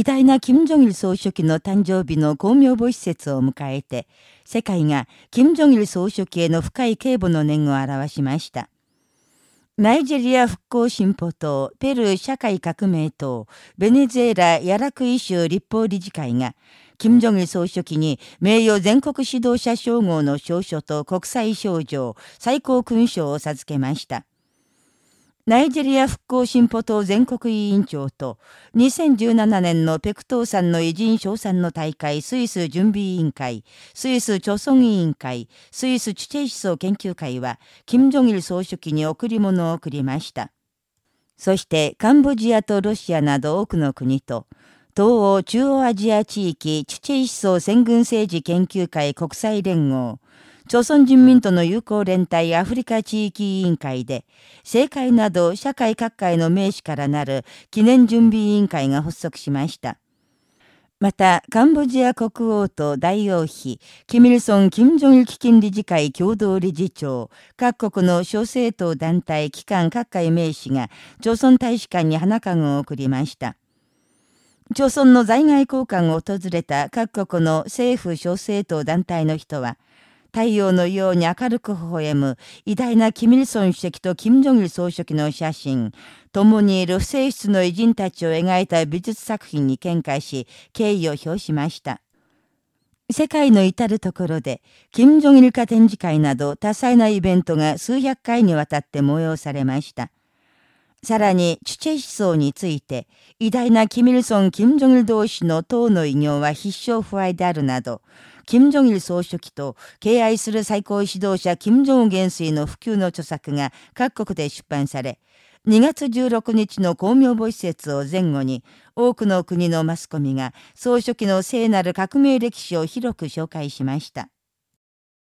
偉大な金正日総書記の誕生日の公明母施設を迎えて、世界が金正日総書記への深い警護の念を表しました。ナイジェリア復興進歩党、ペルー社会革命党、ベネズエラヤラクイ州立法理事会が、金正日総書記に名誉全国指導者称号の証書と国際賞状、最高勲章を授けました。ナイジェリア復興進歩党全国委員長と、2017年のペクトーさんの偉人賞賛の大会スイス準備委員会、スイス貯村委員会、スイスチュチェイ思想研究会は、金正日総書記に贈り物を贈りました。そして、カンボジアとロシアなど多くの国と、東欧中央アジア地域チュチェイ思想戦軍政治研究会国際連合、朝鮮人民との友好連帯アフリカ地域委員会で、政界など社会各界の名士からなる記念準備委員会が発足しました。また、カンボジア国王と大王妃、キミルソン・キム・ジョン基金理事会共同理事長、各国の小政党団体、機関各界名士が、朝鮮大使館に花籠を送りました。朝鮮の在外交換を訪れた各国の政府小政党団体の人は、太陽のように明るく微笑む偉大なキミルソン主席とキム・ジョンル総書記の写真、共にいる不正室の偉人たちを描いた美術作品に見解し、敬意を表しました。世界の至るところで、金正日化展示会など多彩なイベントが数百回にわたって催されました。さらに、チュチェ思想について、偉大なキミルソン・キム・ジョンル同士の党の偉業は必勝不敗であるなど、金正日総書記と敬愛する最高指導者金正恩元帥の普及の著作が各国で出版され、2月16日の公明母施設を前後に、多くの国のマスコミが総書記の聖なる革命歴史を広く紹介しました。